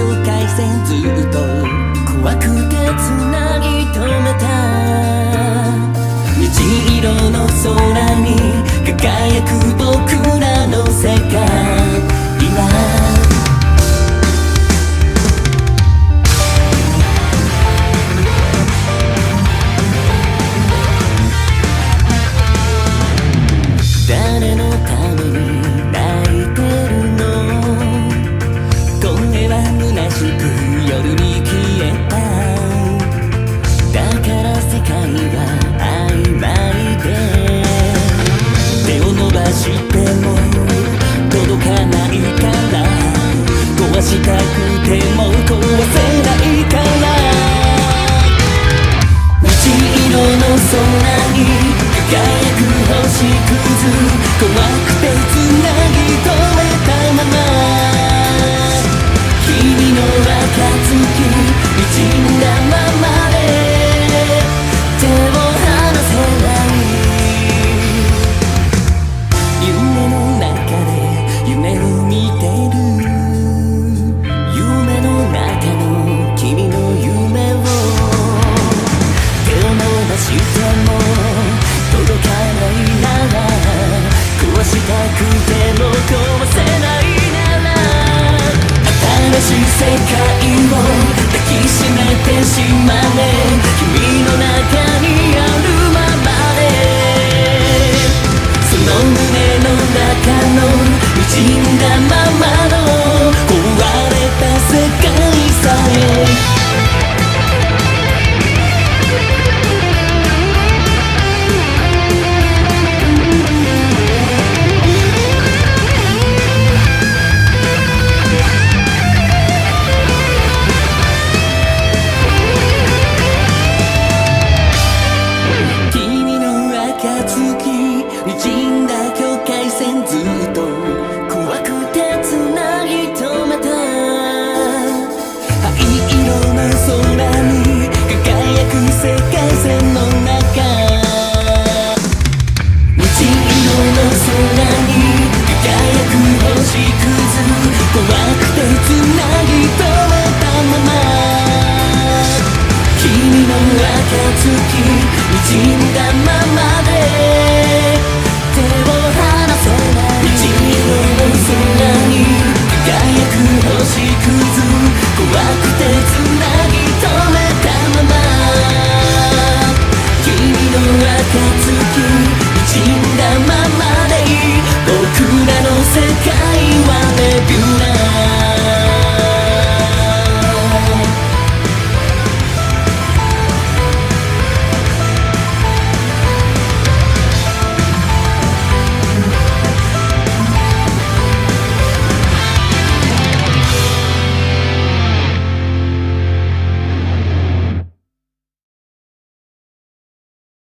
境界線ずっとは曖昧で手を伸ばしても届かないから壊したくても壊せないから虹色の空に輝く星屑しい世界を抱きしめてしまえ。滲んだ境界線ずっと怖くてつなぎ止めた。灰色の空に輝く世界線の中。虹色の空に輝く星屑。怖くてつなぎ止めたまま。君の暁滲んだま